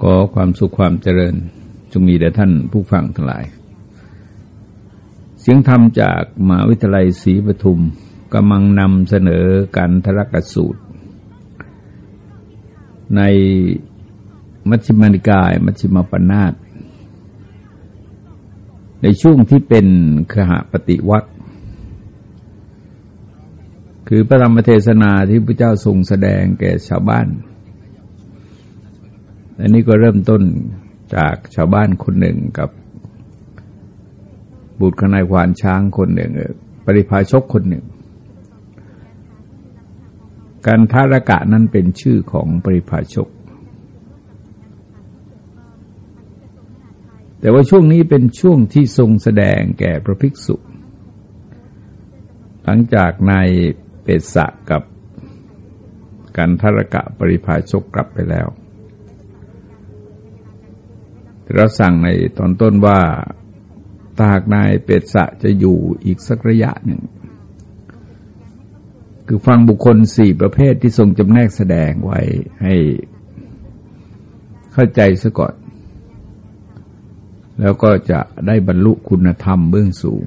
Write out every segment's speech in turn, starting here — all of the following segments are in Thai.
ขอความสุขความเจริญจงมีแด่ท่านผู้ฟังทั้งหลาย เสียงธรรมจากมหาวิทยาลัยศรีปทุมกำลังนำเสนอการทรกสูตร ในมัชฌิมานิกาย มัชฌิมปนาตในช่วงที่เป็นขหปฏิวัติคือพระธรรมเทศนาที่พระเจ้าทรงแสดงแก่ชาวบ้าน อันนี้ก็เริ่มต้นจากชาวบ้านคนหนึ่งกับ บุตรขนายควานช้างคนหนึ่งปริพาชกคนหนึ่ง การทารกะนั้นเป็นชื่อของปริพาชก แต่ว่าช่วงนี้เป็นช่วงที่ทรงแสดงแก่พระภิกษุ หลังจากนายเปตสะกับการทารกะปริพาชกกลับไปแล้ว เราสั่งในตอนต้นว่าตาหากนายเปตสะจะอยู่อีกสักระยะหนึ่ง คือฟังบุคคลสี่ประเภทที่ทรงจำแนกแสดงไว้ให้เข้าใจซะก่อน แล้วก็จะได้บรรลุคุณธรรมเบื้องสูง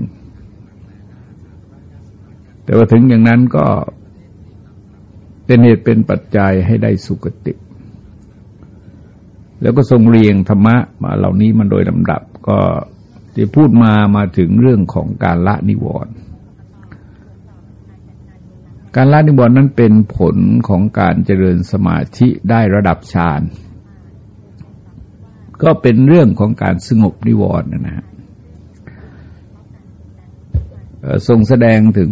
แต่ว่าถึงอย่างนั้นก็เป็นเหตุเป็นปัจจัยให้ได้สุคติ แล้วก็ทรงเรียงธรรมะมาเหล่านี้มันโดยลำดับก็ที่พูดมามาถึงเรื่องของการละนิวรณ์การละนิวรณ์นั้นเป็นผลของการเจริญสมาธิได้ระดับฌานก็เป็นเรื่องของการสงบนิวรณ์นะฮะทรงแสดงถึง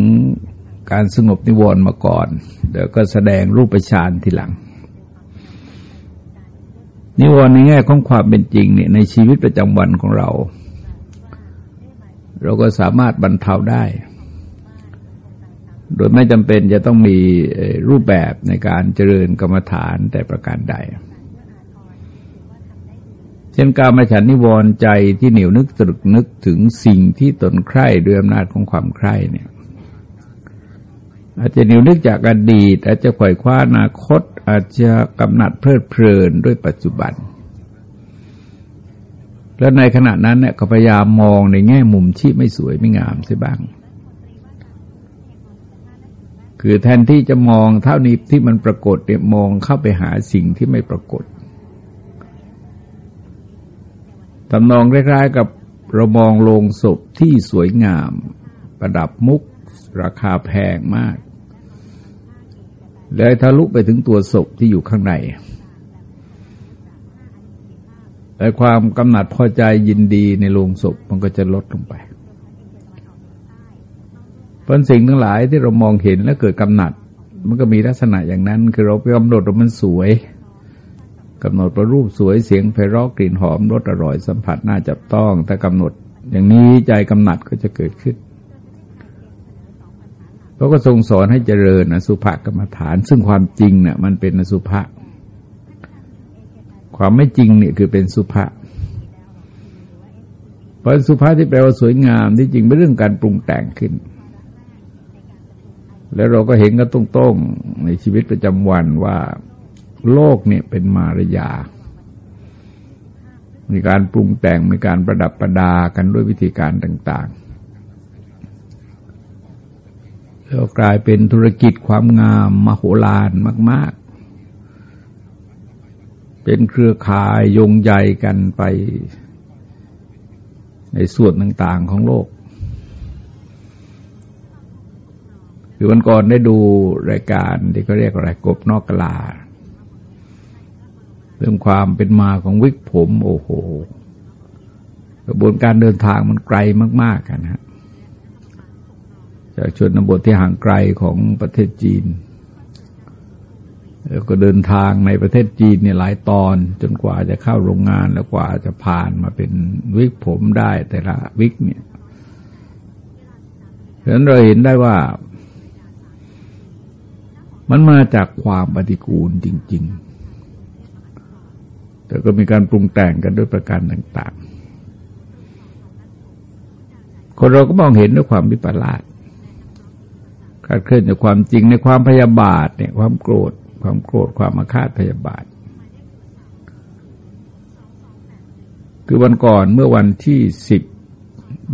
การสงบนิวรณ์มาก่อน เดี๋ยวก็แสดงรูปฌานทีหลัง นิวรณ์ในแง่ของความเป็นจริงเนี่ยในชีวิตประจำวันของเรา เราก็สามารถบรรเทาได้ โดยไม่จำเป็นจะต้องมีรูปแบบในการเจริญกรรมฐานแต่ประการใด เช่นการมาฉันนิวรณ์ใจที่เหนียวนึกตรึกนึกถึงสิ่งที่ตนใคร่ด้วยอำนาจของความใคร่เนี่ยอาจจะนิวนึกจากอดีตอาจจะไขว่คว้าอนาคต อาจจะกำหนัดเพลิดเพลินด้วยปัจจุบัน แล้วในขณะนั้นเนี่ยก็พยายามมองในแง่มุมที่ไม่สวยไม่งามใช่บ้าง คือแทนที่จะมองเท่านี้ที่มันปรากฏเนี่ยมองเข้าไปหาสิ่งที่ไม่ปรากฏตำนองคล้ายๆกับเรามองโลงศพที่สวยงาม ประดับมุก ราคาแพงมาก เลยทะลุไปถึงตัวศพที่อยู่ข้างในแต่ความกำหนัดพอใจยินดีในโลงศพมันก็จะลดลงไปเพราะสิ่งทั้งหลายที่เรามองเห็นแล้วเกิดกำหนัด มันก็มีลักษณะอย่างนั้น คือเราไปกำหนดว่ามันสวยกำหนดว่ารูปสวยเสียงไพเราะกลิ่นหอมรสอร่อยสัมผัสน่าจับต้อง ถ้ากำหนด อย่างนี้ใจกำหนัดก็จะเกิดขึ้น เขาก็ทรงสอนให้เจริญอสุภกรรมฐาน ซึ่งความจริงเนี่ยมันเป็นอสุภะความไม่จริงเนี่ยคือเป็นสุภะเพราะสุภาษที่แปลว่าสวยงามที่จริงเป็นเรื่องการปรุงแต่งขึ้น แล้วเราก็เห็นกันตรงๆในชีวิตประจำวันว่าโลกเนี่ยเป็นมารยา มีการปรุงแต่งมีการประดับประดากันด้วยวิธีการต่าง ๆก็กลายเป็นธุรกิจความงามมโหฬารมาก ๆ เป็นเครือข่ายยงใหญ่กันไป ในส่วนต่าง ๆ ของโลกคือวันก่อนได้ดูรายการที่เขาเรียกอะไรกบนอกกลา เรื่องความเป็นมาของวิกผม โอ้โหกระบวนการเดินทางมันไกลมาก ๆ กันฮะ จากชนบทที่ห่างไกลของประเทศจีน แล้วก็เดินทางในประเทศจีนเนี่ยหลายตอนจนกว่าจะเข้าโรงงานแล้วกว่าจะผ่านมาเป็นวิกผมได้แต่ละวิกเนี่ยฉะนั้นเราเห็นได้ว่า มันมาจากความปฏิกูลจริง ๆ แต่ก็มีการปรุงแต่งกันด้วยประการต่าง ๆ คนเราก็มองเห็นด้วยความวิปลาส คาดเคลื่อนจากความจริงในความพยาบาทเนี่ยความโกรธ ความโกรธความอาฆาตพยาบาท คือวันก่อนเมื่อวันที่สิบ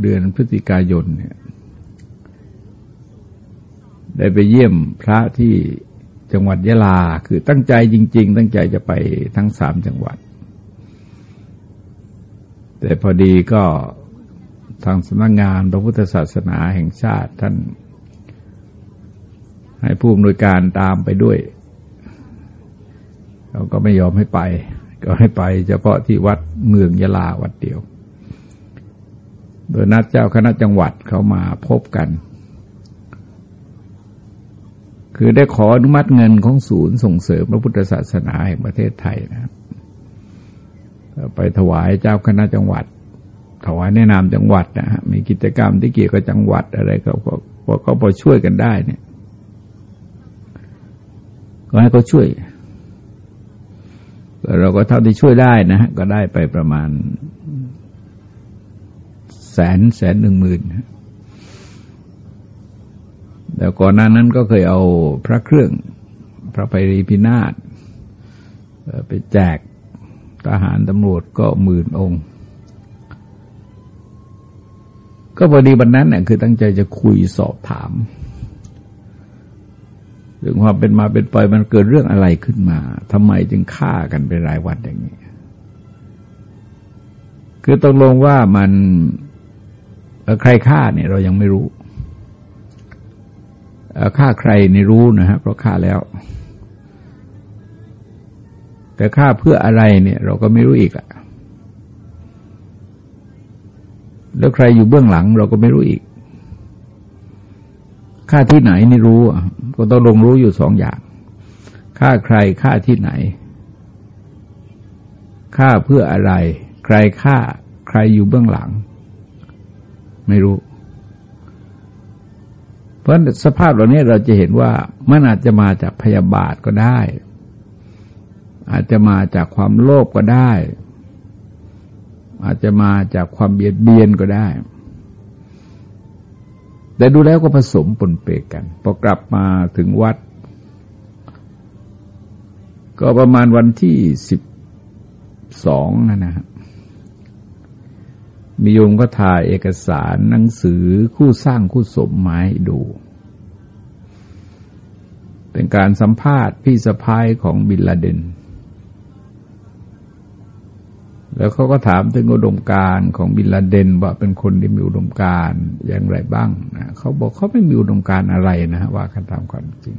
เดือนพฤศจิกายนเนี่ยได้ไปเยี่ยมพระที่จังหวัดยะลา คือตั้งใจจริง ๆ ตั้งใจจะไปทั้งสามจังหวัด แต่พอดีก็ทางสำนักงงานพระพุทธศาสนาแห่งชาติท่าน ให้ผู้อำนวยการตามไปด้วยเขาก็ไม่ยอมให้ไป ก็ให้ไปเฉพาะที่วัดเมืองยะลาวัดเดียว โดยนัดเจ้าคณะจังหวัดเขามาพบกัน คือได้ขออนุมัติเงินของศูนย์ส่งเสริมพระพุทธศาสนาแห่งประเทศไทยนะครับไปถวายเจ้าคณะจังหวัด ถวายแนะนำจังหวัดนะฮะมีกิจกรรมที่เกี่ยวกับจังหวัดอะไรก็พอก็พอช่วยกันได้เนี่ย ก็ให้เขาช่วย เราก็เท่าที่ช่วยได้นะฮะก็ได้ไปประมาณ แสนแสนหนึ่งหมื่นแต่ก่อนหน้านั้นก็เคยเอาพระเครื่อง พระไปรีพินาศไปแจกทหารตำรวจก็หมื่นองค์ ก็พอดีวันนั้นเนี่ยคือตั้งใจจะคุยสอบถาม ถึงความเป็นมาเป็นไปมันเกิดเรื่องอะไรขึ้นมาทำไมจึงฆ่ากันเป็นรายวันอย่างนี้ คือตกลงว่ามันใครฆ่าเนี่ยเรายังไม่รู้ฆ่าใครในรู้นะฮะเพราะฆ่าแล้ว แต่ฆ่าเพื่ออะไรเนี่ย เราก็ไม่รู้อีกอะแล้วใครอยู่เบื้องหลังเราก็ไม่รู้อีก ฆ่าที่ไหนนี่รู้ ก็ต้องลงรู้อยู่สองอย่างฆ่าใครฆ่าที่ไหนฆ่าเพื่ออะไร ใครฆ่า ใครอยู่เบื้องหลัง ไม่รู้ เพราะสภาพเหล่านี้เราจะเห็นว่ามันอาจจะมาจากพยาบาทก็ได้ อาจจะมาจากความโลภก็ได้ อาจจะมาจากความเบียดเบียนก็ได้ แต่ดูแล้วก็ผสมปนเปกัน พอกลับมาถึงวัด ก็ประมาณวันที่สิบสองนะฮะมีโยมก็ถ่ายเอกสารหนังสือคู่สร้างคู่สมไม้ดู เป็นการสัมภาษณ์พี่สะพ้ายของบินลาเดน แล้วเขาก็ถามถึงอุดมการของบินลาเดนว่าเป็นคนที่มีอุดมการอย่างไรบ้างนะเขาบอกเขาไม่มีอุดมการอะไรนะว่ากันตามความจริง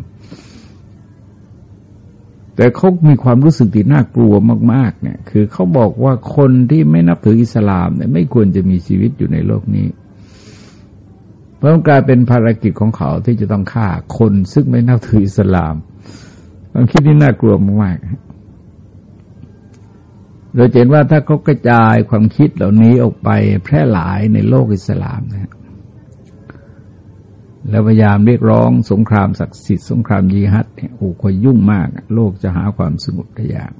แต่เขามีความรู้สึกที่น่ากลัวมาก ๆ เนี่ย คือเขาบอกว่าคนที่ไม่นับถืออิสลามเนี่ยไม่ควรจะมีชีวิตอยู่ในโลกนี้ เพราะกลายเป็นภารกิจของเขาที่จะต้องฆ่าคนซึ่งไม่นับถืออิสลามความคิดนี้น่ากลัวมากๆ เราเห็นว่าถ้าเขากระจายความคิดเหล่านี้ออกไปแพร่หลายในโลกอิสลามนะแล้วพยายามเรียกร้องสงครามศักดิ์สิทธิ์สงครามยีฮัดเนี่ยโอ้คอยยุ่งมาก โลกจะหาความสงบได้ยาก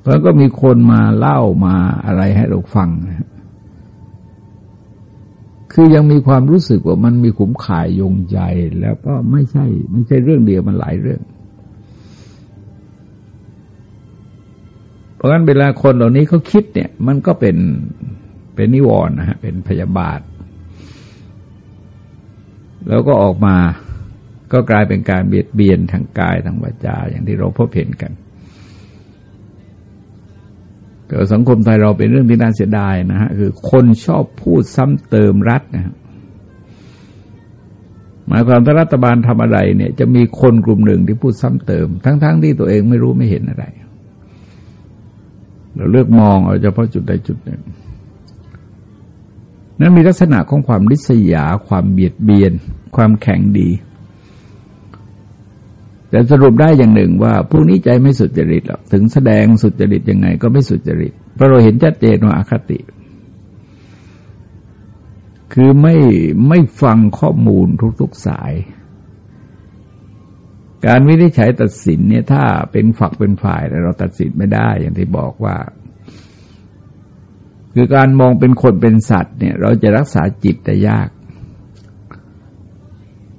เพราะก็มีคนมาเล่ามาอะไรให้เราฟังนะคือยังมีความรู้สึกว่ามันมีขุมข่ายยงใจแล้วก็ไม่ใช่ ไม่ใช่เรื่องเดียวมันหลายเรื่อง เพราะฉะนั้นเวลาคนเหล่านี้เขาคิดเนี่ย มันก็เป็นเป็นนิวรณ์นะฮะเป็นพยาบาท แล้วก็ออกมาก็กลายเป็นการเบียดเบียนทางกายทางวาจาอย่างที่เราพบเห็นกันแต่สังคมไทยเราเป็นเรื่องที่น่าเสียดายนะฮะคือคนชอบพูดซ้ำเติมรัฐนะฮะหมายความว่ารัฐบาลทำอะไรเนี่ย จะมีคนกลุ่มหนึ่งที่พูดซ้ำเติม ทั้งๆทที่ตัวเองไม่รู้ไม่เห็นอะไร เราเลือกมองเอาเฉพาะจุดใดจุดหนึ่ง นั้นมีลักษณะของความริษยา ความเบียดเบียน ความแข็งดี แต่สรุปได้อย่างหนึ่งว่าผู้นี้ใจไม่สุจริตหรอกถึงแสดงสุจริตยังไงก็ไม่สุจริตเพราะเราเห็นชัดเจนว่าอาคติ คือไม่ไม่ฟังข้อมูลทุกๆสาย การวินิจฉัยตัดสินเนี่ยถ้าเป็นฝักเป็นฝ่ายเราตัดสินไม่ได้ อย่างที่บอกว่า คือการมองเป็นคนเป็นสัตว์เนี่ย เราจะรักษาจิตได้ยาก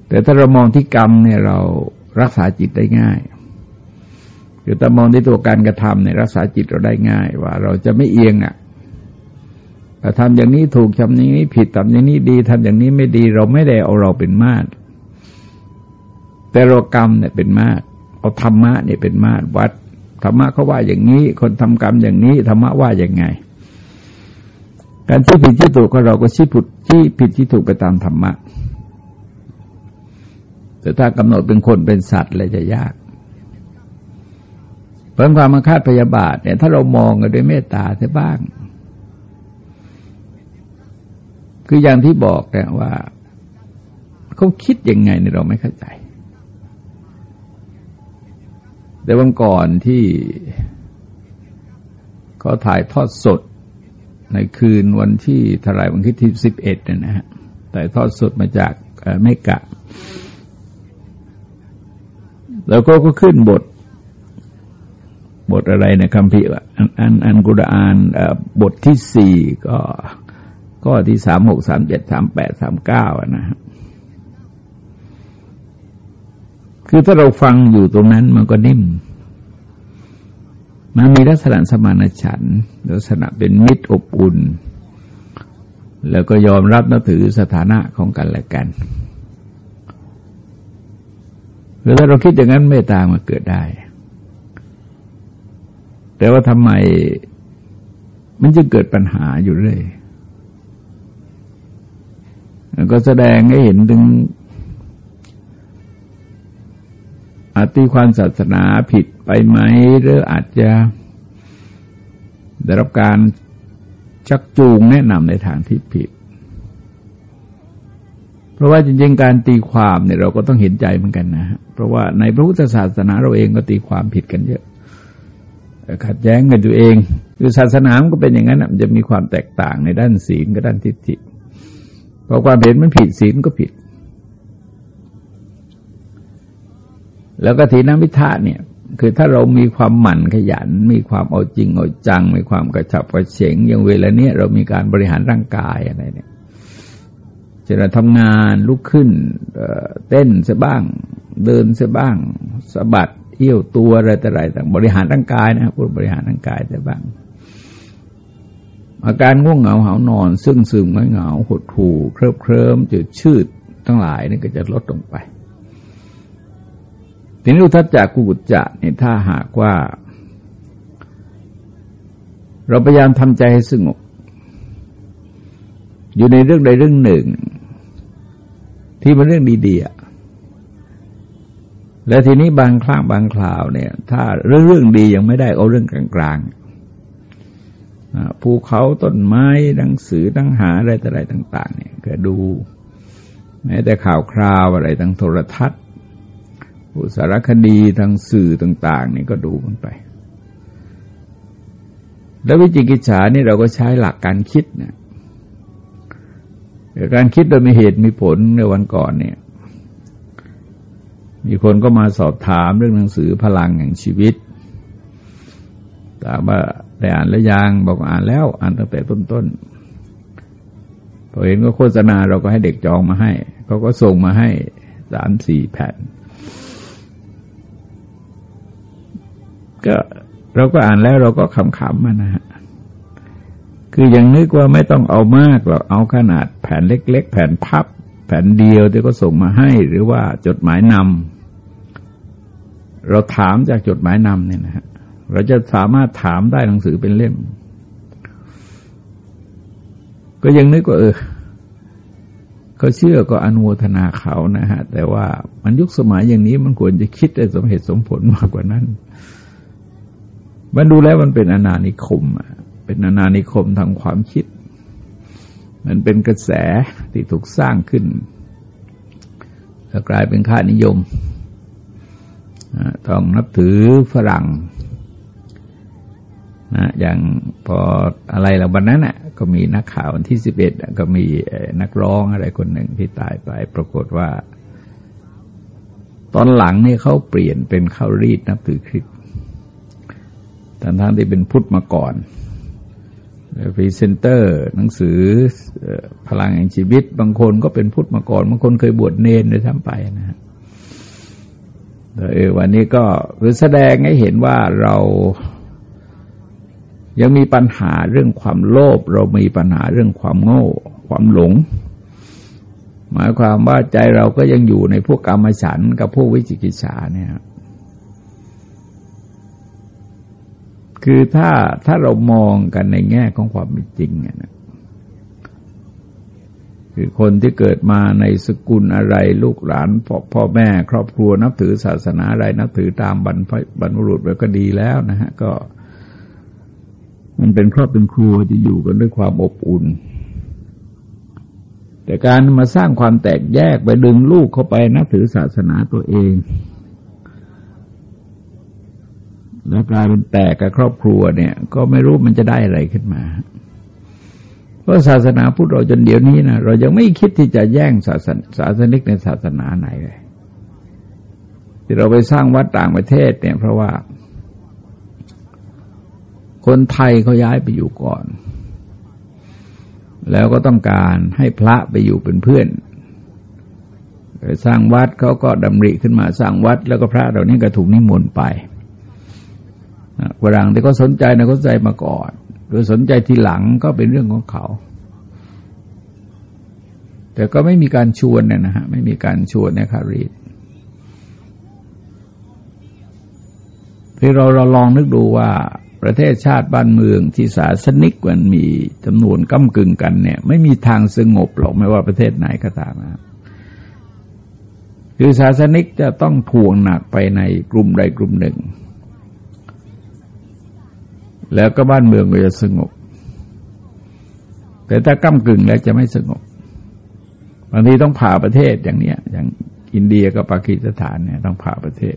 แต่ถ้าเรามองที่กรรมเนี่ยเรารักษาจิตได้ง่ายคือถ้ามองที่ตัวการกระทำในรักษาจิตเราได้ง่าย ว่าเราจะไม่เอียงอะทำอย่างนี้ถูกทำอย่างนี้ผิดทำอย่างนี้ดีทำอย่างนี้ไม่ดี เราไม่ได้เอาเราเป็นมาตร แต่เรากรรมเนี่ยเป็นมาตรเอาธรรมะเนี่ยเป็นมาตรวัดธรรมะเขาว่าอย่างนี้ คนทำกรรมอย่างนี้ธรรมะว่าอย่างไง การชี้ผิดที่ถูกก็เราก็ชี้ผิดที่ผิดที่ถูกไปตามธรรมะ แต่ถ้ากำหนดเป็นคนเป็นสัตว์เลยจะยากเพราะความมาคาดพยาบาทเนี่ยถ้าเรามองกันด้วยเมตตาเสียบ้าง คืออย่างที่บอกแกว่า เขาคิดยังไงเนี่ยเราไม่เข้าใจ แต่วันก่อนที่เขาถ่ายทอดสดในคืนวันที่ทลายวันที่ที่สิบเอ็ดนะฮะถ่ายทอดสดมาจากเมกะ แล้วก็ก็ขึ้นบท บทอะไรในคัมภีร์อันอันอันกุรอานบทที่สี่ก็ ก็ที่สามหกสามเจ็ดสามแปดสามเก้านะฮะ คือถ้าเราฟังอยู่ตรงนั้นมันก็นิ่ม มันมีลักษณะสมานฉันลักษณะเป็นมิตรอบอุ่น แล้วก็ยอมรับนับถือสถานะของกันและกันหรือถ้าเราคิดอย่างนั้นเมตตามาเกิดได้ แต่ว่าทำไมมันจะเกิดปัญหาอยู่เรื่อยก็แสดงให้เห็นถึง อาตีความศาสนาผิดไปไหม หรืออาจจะได้รับการชักจูงแนะนำในทางที่ผิด เพราะว่าจริงๆ การตีความเนี่ยเราก็ต้องเห็นใจเหมือนกันนะฮะเพราะว่าในพระพุทธศาสนาเราเองก็ตีความผิดกันเยอะขัดแย้งกันตัวเองคือศาสนามันก็เป็นอย่างนั้นมันจะมีความแตกต่างในด้านศีลกับด้านทิฏฐิพอความเห็นมันผิดศีลก็ผิด แล้วก็ทีนมิทะเนี่ยคือถ้าเรามีความหมั่นขยัน มีความเอาจริงเอาจัง มีความกระฉับกระเฉงอย่างเวลาเนี้ยเรามีการบริหารร่างกายอะไรเนี่ยจะทำงานลุกขึ้นเต้นเสบ้าง เดินเสบ้างสะบัดเอี้ยวตัวอะไรแต่ไรต่างบริหารร่างกายนะครับพูดบริหารร่างกายเสบ้าง อาการง่วงเหงาหานอน ซึ่งซึมไม่เหงาหดหู่เคลิบเคลิ้มจืดชืดทั้งหลายนี่ก็จะลดลงไป ทีนี้อุทัศจากกุกุจจะเนี่ยถ้าหากว่า เราพยายามทำใจให้สงบอยู่ในเรื่องใดเรื่องหนึ่ง ที่มันเรื่องดีๆและทีนี้บางครั้งบางคราวเนี่ย ถ้าเรื่องเรื่องดียังไม่ได้เอาเรื่องกลางๆภูเขาต้นไม้หนังสือตั้งหาอะไรต่อะไรต่าง ๆ เนี่ยก็ดูแม้แต่ข่าวคราวอะไรทางโทรทัศน์ สารคดีทางสื่อต่าง ๆ นี่ก็ดูมันไป แล้ววิจิกิจฉานี่เราก็ใช้หลักการคิดนะการคิดโดยมีเหตุมีผลในวันก่อนเนี่ย มีคนก็มาสอบถามเรื่องหนังสือพลังแห่งชีวิตถามว่าได้อ่านแล้วยังบอกอ่านแล้ว อ่านตั้งแต่ต้นๆพอเห็นก็โฆษณาเราก็ให้เด็กจองมาให้เขาก็ส่งมาให้สามสี่แผ่น ก็เราก็อ่านแล้วเราก็ขำๆมานะฮะคือยังนึกว่าไม่ต้องเอามากหรอกเอาขนาดแผ่นเล็ก ๆ แผ่นพับ แผ่นเดียวที่ก็ส่งมาให้ หรือว่าจดหมายนำเราถามจากจดหมายนำเนี่ยนะฮะเราจะสามารถถามได้หนังสือเป็นเล่ม ก็ยังนึกว่าเออเขาเชื่อก็อนุโมทนาเขานะฮะ แต่ว่ามันยุคสมัยอย่างนี้มันควรจะคิดได้สมเหตุสมผลมากกว่านั้น มันดูแล้วมันเป็นอนานิคมเป็นอนานิคมทางความคิด มันเป็นกระแสที่ถูกสร้างขึ้นแล้วกลายเป็นค่านิยมต้องนับถือฝรั่งนะอย่างพออะไรเราวันนั้นน่ะ ก็มีนักข่าววันที่สิบเอ็ดก็มีนักร้องอะไรคนหนึ่งที่ตายไป ปรากฏว่า ตอนหลังนี่เขาเปลี่ยนเป็นเข้ารีตนับถือคริสต์ ทั้งทั้งที่เป็นพุทธมาก่อนพรีเซนเตอร์ หนังสือพลังแห่งชีวิต บางคนก็เป็นพุทธมาก่อน บางคนเคยบวชเนรเลยทำไปนะฮะเออวันนี้ก็คือแสดงให้เห็นว่าเรายังมีปัญหาเรื่องความโลภเรามีปัญหาเรื่องความโง่ ความหลง หมายความว่าใจเราก็ยังอยู่ในพวกกรรมฉันกับพวกวิจิกิจฉาเนี่ย คือถ้าถ้าเรามองกันในแง่ของความเป็นจริงนะคือคนที่เกิดมาในสกุลอะไรลูกหลานพ่อพอแม่ ครอบครัวนับถือศาสนาอะไรนับถือตามบรรพบรรพบุรุษไปก็ดีแล้วนะฮะ ก็ มันเป็นครอบเป็นครัวจะอยู่กันด้วยความอบอุ่น แต่การมาสร้างความแตกแยกไปดึงลูกเข้าไปนับถือศาสนาตัวเอง แล้วกลายเป็นแตกกับครอบครัวเนี่ย ก็ไม่รู้มันจะได้อะไรขึ้นมา เพราะศาสนาพุทธเราจนเดี๋ยวนี้นะเรายังไม่คิดที่จะแย่งศาสนศาสนิกในศาสนาไหนเลยที่เราไปสร้างวัดต่างประเทศเนี่ย เพราะว่า คนไทยเขาย้ายไปอยู่ก่อน แล้วก็ต้องการให้พระไปอยู่เป็นเพื่อนสร้างวัดเขาก็ดำริขึ้นมาสร้างวัด แล้วก็พระเหล่านี้ก็ถูกนิมนต์ไป ฝรั่งที่เขาสนใจนะเขาใจมาก่อนโดยสนใจทีหลังก็เป็นเรื่องของเขา แต่ก็ไม่มีการชวนเนี่ยนะฮะไม่มีการชวนในคารีดที่เราเราลองนึกดูว่าประเทศชาติบ้านเมืองที่ศาสนิกมันมีจำนวนก้ากึ่งกันเนี่ย ไม่มีทางสงบหรอกไม่ว่าประเทศไหนก็ตามนะคือศาสนิกจะต้องทวงหนักไปในกลุ่มใดกลุ่มหนึ่ง แล้วก็บ้านเมืองก็จะสงบ แต่ถ้าก้ากึ่งแล้วจะไม่สงบบางทีต้องผ่าประเทศอย่างเนี้ย อย่างอินเดียกับปากีสถานเนี่ยต้องผ่าประเทศ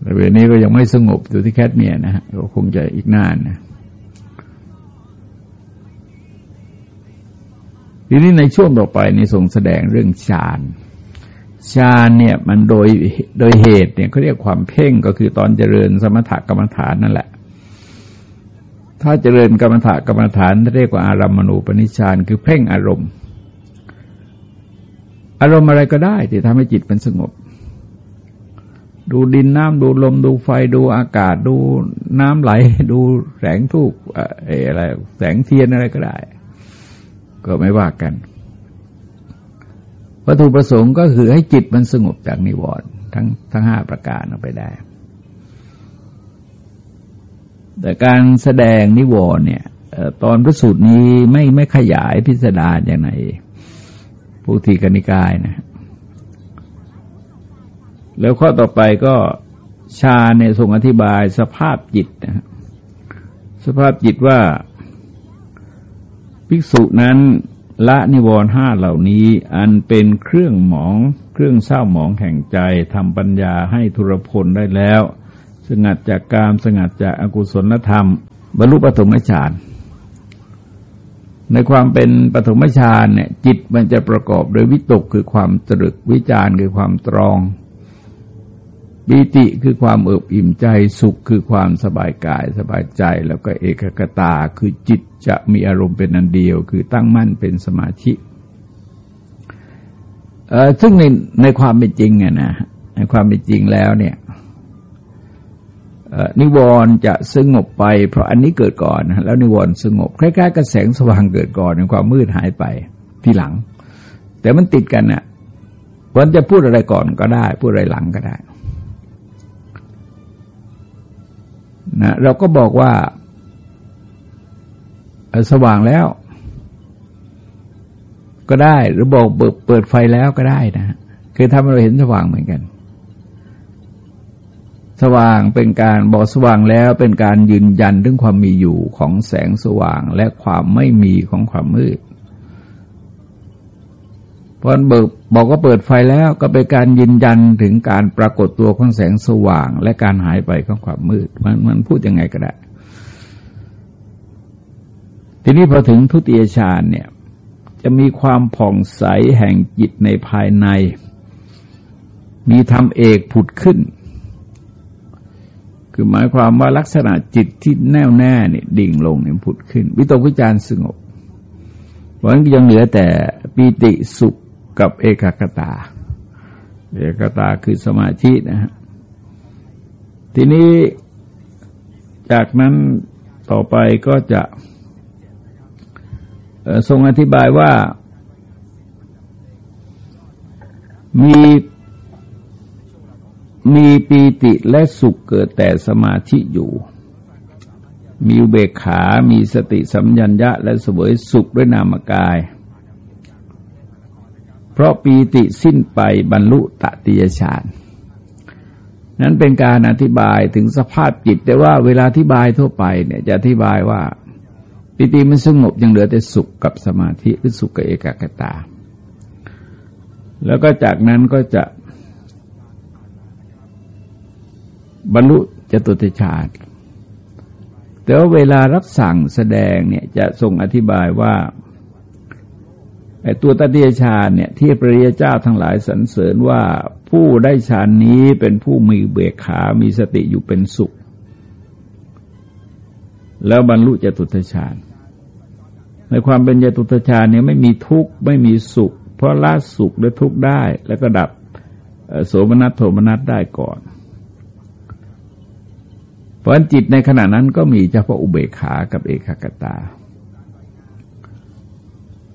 แต่เวลนี้ก็ยังไม่สงบอยู่ที่แคทเมียนะฮะก็คงจะอีกนานนะทีนี้ในช่วงต่อไปในทรงแสดงเรื่องฌาน ฌานเนี่ยมันโดยโดยเหตุเนี่ยเขาเรียกความเพ่งก็คือตอนเจริญสมถกรรมฐานนั่นแหละ ถ้าเจริญกรรมฐานกรรมฐานเรียกว่าอารามณูปนิชานคือเพ่งอารมณ์ อารมณ์อะไรก็ได้ที่ทำให้จิตมันสงบ ดูดินน้ำดูลมดูไฟดูอากาศ ดูน้ำไหล ดูแสงทูกอะไรแสงเทียนอะไรก็ได้ ก็ไม่ว่ากัน วัตถุประสงค์ก็คือให้จิตมันสงบจากนิวรณ์ทั้งทั้งห้าประการออกไปได้ แต่การแสดงนิวรณ์เนี่ยตอนพระสูตรนี้ไม่ไม่ขยายพิสดารอย่างในปุถีกนิกายนะ แล้วข้อต่อไปก็ชาเนี่ยทรงอธิบายสภาพจิตนะสภาพจิตว่า ภิกษุนั้น ละนิวรณ์ห้าเหล่านี้ อันเป็นเครื่องหมอง เครื่องเศร้าหมองแห่งใจทำปัญญาให้ทุรพลได้แล้ว สงัดจากกามสงัดจากอากุศลธรรม บรรลุปฐมฌานในความเป็นปฐมฌานเนี่ยจิตมันจะประกอบโดยวิตกคือความตรึกวิจารคือความตรอง ปิติคือความเอิบอิ่มใจสุขคือความสบายกายสบายใจ แล้วก็เอกกตาคือจิตจะมีอารมณ์เป็นอันเดียว คือตั้งมั่นเป็นสมาธิเออซึ่งในในความเป็นจริงอะนะในความเป็นจริงแล้วเนี่ยนิวรณ์จะสงบไป เพราะอันนี้เกิดก่อน แล้วนิวรณ์สงบคล้ายๆกับแสงสว่างเกิดก่อนในความมืดหายไปทีหลัง แต่มันติดกันอะ่ะวันจะพูดอะไรก่อนก็ได้ พูดอะไรหลังก็ได้ นะเราก็บอกว่าสว่างแล้ว ก็ได้ หรือบอกเปิดไฟแล้วก็ได้นะ คือทำให้เราเห็นสว่างเหมือนกัน สว่างเป็นการบอกสว่างแล้วเป็นการยืนยันถึงความมีอยู่ของแสงสว่างและความไม่มีของความมืด พอเบิกบอกว่าเปิดไฟแล้วก็เป็นการยืนยันถึงการปรากฏตัวของแสงสว่าง และการหายไปของความมืด มันมันพูดยังไงก็ได้ ทีนี้พอถึงทุติยฌานเนี่ย จะมีความผ่องใสแห่งจิตในภายใน มีธรรมเอกผุดขึ้น คือหมายความว่าลักษณะจิตที่แน่วแน่เนี่ยดิ่งลงเนี่ยผุดขึ้น วิตกวิจารสงบเพราะนั้นยังเหลือแต่ปีติสุข กับเอกคตา เอกตาคือสมาธินะฮะทีนี้จากนั้นต่อไปก็จะทรงอธิบายว่า มีมีปีติและสุขเกิดแต่สมาธิอยู่ มีอุเบกขา มีสติสัมยัญญะ และเสวยสุขด้วยนามกาย เพราะปีติสิ้นไปบรรลุตติยฌานนั้นเป็นการอธิบายถึงสภาพจิต แต่ว่าเวลาอธิบายทั่วไปเนี่ยจะอธิบายว่าปิติมันสงบยังเหลือแต่สุขกับสมาธิหรือสุขกับเอกกตา แล้วก็จากนั้นก็จะบรรลุจตุตฌานแต่ว่าเวลารับสั่งแสดงเนี่ยจะทรงอธิบายว่า ตัวตติยฌานเนี่ยที่พระริยเจ้าทั้งหลายสรรเสริญว่าผู้ได้ฌานนี้เป็นผู้มีเบกขา มีสติอยู่เป็นสุข แล้วบรรลุจตุตฌานในความเป็นจตุตฌานเนี่ยไม่มีทุกข์ไม่มีสุข เพราะละสุขและทุกข์ได้ แล้วก็ดับโสมนัสโทมนัสได้ก่อน เพราะจิตในขณะนั้นก็มีเฉพาะอุเบกขากับเอกขตา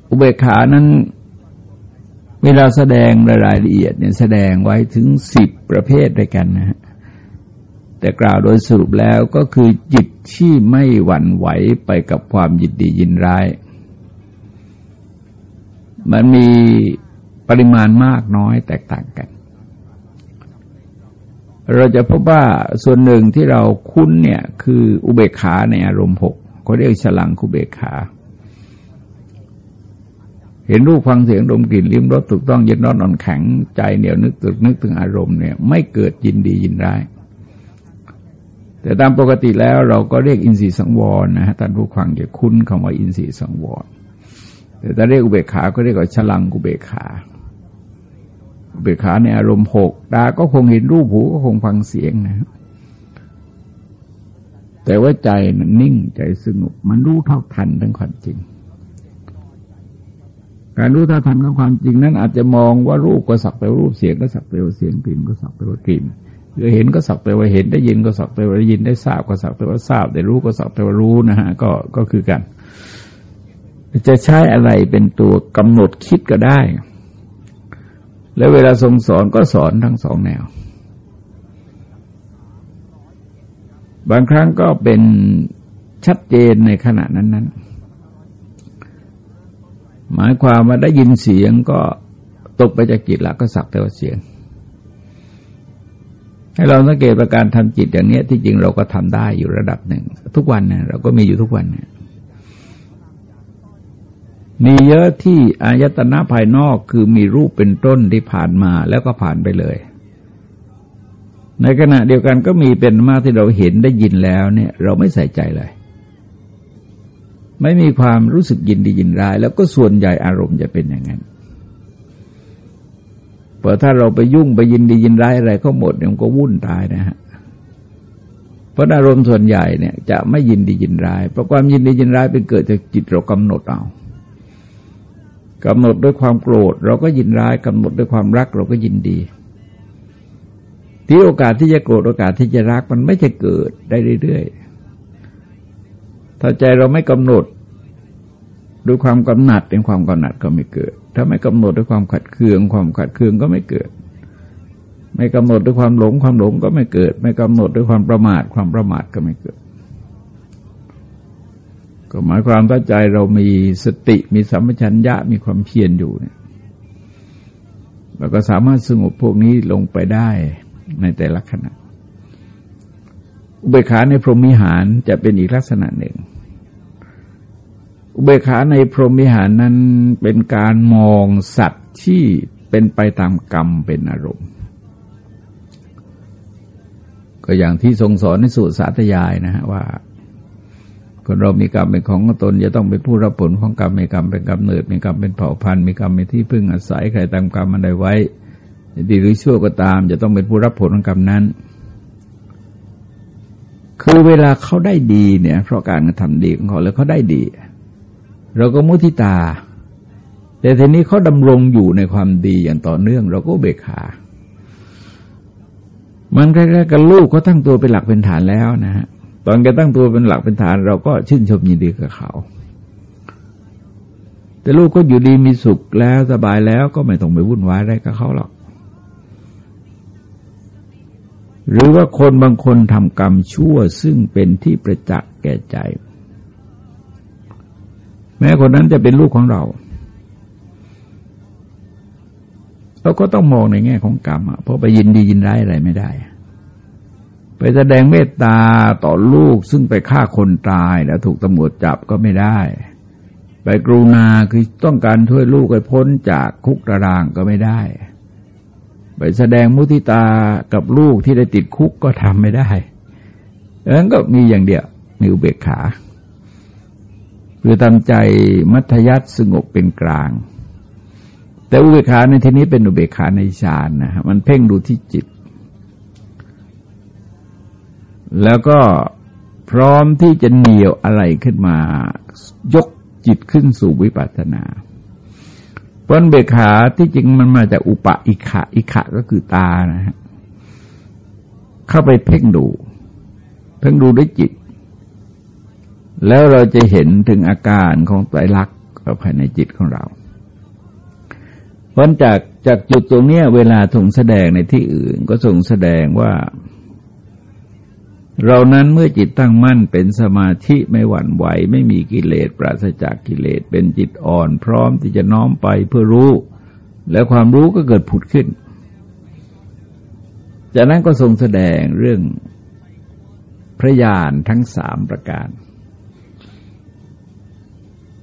อุเบกขานั้นเวลาแสดงรายละเอียดเนี่ยแสดงไว้ถึงสิบประเภทด้วยกันนะฮะแต่กล่าวโดยสรุปแล้วก็คือจิตที่ไม่หวั่นไหวไปกับความยินดียินร้าย มันมีปริมาณมากน้อยแตกต่างกัน เราจะพบว่าส่วนหนึ่งที่เราคุ้นเนี่ยคืออุเบกขาในอารมณ์หกเขาเรียกฉลังคุเบกขา เห็นรูปฟังเสียงดมกลิ่นลิ้มรสถูกต้องเย็นร้อนอ่อนแข็งใจเหนียวนึกตึกนึกถึงอารมณ์เนี่ยไม่เกิดยินดียินร้าย แต่ตามปกติแล้วเราก็เรียกอินทรีย์สังวรนะฮะท่านผู้ฟังจะคุ้นคำว่าอินทรีย์สังวร แต่ถ้าเรียกอุเบกขา ก็เรียกว่าฉลังกุเบกขาอุเบกขาในอารมณ์หกตาก็คงเห็นรูปหูก็คงฟังเสียงนะแต่ว่าใจนิ่งใจสงบมันรู้เท่าทันทั้งความจริง การรู้ท่าทันของความจริงนั้นอาจจะมองว่ารูปก็สักแต่รูปเสียงก็สักแต่ว่าเสียงกลิ่นก็สักแต่ว่ากลิ่นหรือเห็นก็สักแต่ว่าเห็นได้ยินก็สักแต่ว่าได้ยินได้ทราบก็สักแต่ว่าทราบ ได้รู้ก็สักแต่ว่ารู้นะฮะก็ก็คือกัน จะใช้อะไรเป็นตัวกำหนดคิดก็ได้ แล้วเวลาทรงสอนก็สอนทั้งสองแนว บางครั้งก็เป็นชัดเจนในขณะนั้นนั้น หมายความว่าได้ยินเสียงก็ตกไปจากจิตละก็สักแต่ว่าเสียง ให้เราสังเกตประการทำจิตอย่างนี้ที่จริงเราก็ทำได้อยู่ระดับหนึ่ง ทุกวันเนี่ยเราก็มีอยู่ทุกวันเนี่ยมีเยอะที่อายตนะภายนอกคือมีรูปเป็นต้นที่ผ่านมาแล้วก็ผ่านไปเลย ในขณะเดียวกันก็มีเป็นมากที่เราเห็นได้ยินแล้วเนี่ย เราไม่ใส่ใจเลย ไม่มีความรู้สึกยินดียินร้าย แล้วก็ส่วนใหญ่อารมณ์จะเป็นอย่างนั้นเพราะถ้าเราไปยุ่งไปยินดียินร้ายอะไรก็หมดเนี่ยมันก็วุ่นตายนะฮะเพราะอารมณ์ส่วนใหญ่เนี่ยจะไม่ยินดียินร้าย เพราะความยินดียินร้ายเป็นเกิดจากจิตเรากำหนดเอากำหนดด้วยความโกรธ เราก็ยินร้ายกำหนดด้วยความรักเราก็ยินดีที่โอกาสที่จะโกรธโอกาสที่จะรักมันไม่จะเกิดได้เรื่อยๆ ถ้าใจเราไม่กำหนดด้วยความกำหนัดเป็นความกำหนัดก็ไม่เกิด ถ้าไม่กำหนดด้วยความขัดเคือง ความขัดเคืองก็ไม่เกิด ไม่กำหนดด้วยความหลง ความหลงก็ไม่เกิด ไม่กำหนดด้วยความประมาท ความประมาทก็ไม่เกิด ก็หมายความว่าใจเรามีสติมีสัมปชัญญะมีความเพียรอยู่เนี่ยเราก็สามารถสงบพวกนี้ลงไปได้ในแต่ละขณะ อุเบกขาในพรหมิหารจะเป็นอีกลักษณะหนึ่ง อุเบกขาในพรหมิหารนั้นเป็นการมองสัตว์ที่เป็นไปตามกรรมเป็นอารมณ์ ก็อย่างที่ทรงสอนในสูตรสาธยายนะฮะว่า คนเรามีกรรมเป็นของตนจะต้องเป็นผู้รับผลของกรรมมีกรรมเป็นกรรมเนิด มีกรรมเป็นเผ่าพันธุ์มีกรรมเป็นที่พึ่งอาศัยใครตามกรรมมันใดไว้ ดีหรือชั่วก็ตาม จะต้องเป็นผู้รับผลของกรรมนั้น คือเวลาเขาได้ดีเนี่ย เพราะการกระทำดีของเขาแล้วเขาได้ดี เราก็มุทิตา แต่ทีนี้เขาดำรงอยู่ในความดีอย่างต่อเนื่อง เราก็เบกขา มันคล้ๆกับลูกเขาตั้งตัวเป็นหลักเป็นฐานแล้วนะฮะตอนแกตั้งตัวเป็นหลักเป็นฐาน เราก็ชื่นชมยินดีกับเขา แต่ลูกก็อยู่ดีมีสุขแล้วสบายแล้วก็ไม่ต้องไปวุ่นวายอะไรกับเขาหรอก หรือว่าคนบางคนทำกรรมชั่วซึ่งเป็นที่ประจักษ์แก่ใจ แม้คนนั้นจะเป็นลูกของเรา เราก็ต้องมองในแง่ของกรรมเพราะไปยินดียินร้ายอะไรไม่ได้ ไปแสดงเมตตาต่อลูกซึ่งไปฆ่าคนตายแล้วถูกตำรวจจับก็ไม่ได้ ไปกรุณาคือต้องการช่วยลูกให้พ้นจากคุกตารางก็ไม่ได้ ไปแสดงมุทิตากับลูกที่ได้ติดคุกก็ทำไม่ได้ดังนั้นก็มีอย่างเดียวมีอุเบกขาคือทำใจมัธยัติสงบเป็นกลาง แต่อุเบกขาในที่นี้เป็นอุเบกขาในฌานนะมันเพ่งดูที่จิต แล้วก็พร้อมที่จะเหนียวอะไรขึ้นมายกจิตขึ้นสู่วิปัสสนา เพราะเบขาที่จริงมันมาจากอุปะอิขะอิขะก็คือตานะฮะเข้าไปเพ่งดู เพ่งดูด้วยจิต แล้วเราจะเห็นถึงอาการของไตรลักษณ์ภายในจิตของเราเพราะจากจากจุดตรงนี้เวลาทรงแสดงในที่อื่นก็ทรงแสดงว่า เรานั้นเมื่อจิตตั้งมั่นเป็นสมาธิไม่หวั่นไหว ไม่มีกิเลสปราศจากกิเลสเป็นจิตอ่อนพร้อมที่จะน้อมไปเพื่อรู้ แล้วความรู้ก็เกิดผุดขึ้น จากนั้นก็ทรงแสดงเรื่องพระญาณทั้งสามประการ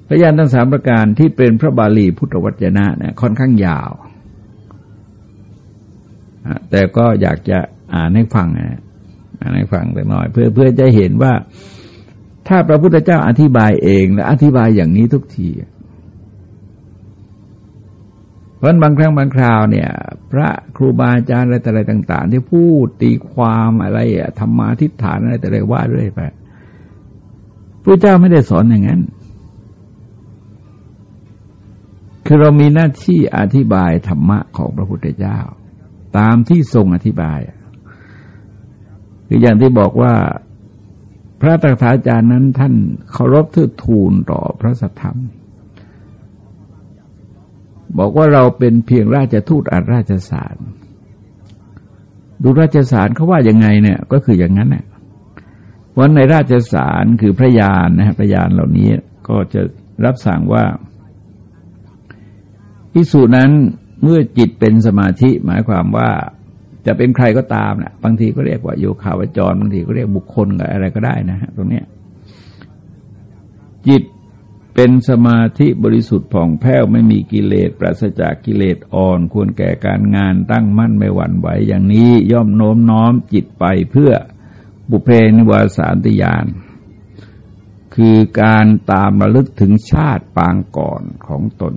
พระญาณทั้งสามประการที่เป็นพระบาลีพุทธวจนะเนี่ยค่อนข้างยาว แต่ก็อยากจะอ่านให้ฟังนะ ให้ฟังไปหน่อย เพื่อเพื่อจะเห็นว่า ถ้าพระพุทธเจ้าอธิบายเองและอธิบายอย่างนี้ทุกทีเพราะบางครั้งบางคราวเนี่ย พระครูบาอาจารย์อะไรแต่อะไรต่าง ๆ ที่พูดตีความอะไรธรรมาทิฏฐานอะไรแต่อะไรว่าเรื่อยไปพระเจ้าไม่ได้สอนอย่างนั้นคือเรามีหน้าที่อธิบายธรรมะของพระพุทธเจ้า ตามที่ทรงอธิบาย คืออย่างที่บอกว่าพระตถาจารย์นั้นท่านเคารพทื่อทูลต่อพระสัทธรรม บอกว่าเราเป็นเพียงราชทูตอันราชสารดูราชสารเขาว่ายังไงเนี่ย ก็คืออย่างนั้นแหละวันในราชสารคือพระยานนะฮะพระยานเหล่านี้ก็จะรับสั่งว่าพิสูจนั้นเมื่อจิตเป็นสมาธิหมายความว่า จะเป็นใครก็ตามนะบางทีก็เรียกว่าโยคาวจร บางทีก็เรียกบุคคลกับอะไรก็ได้นะฮะตรงเนี้ยจิตเป็นสมาธิบริสุทธิ์ผ่องแผ้วไม่มีกิเลสปราศจากกิเลสอ่อน ควรแก่การงานตั้งมั่นไม่หวั่นไหวอย่างนี้ย่อมโน้มน้อมจิตไปเพื่อบุเพนิวาสานติยาน คือการตามระลึกถึงชาติปางก่อนของตน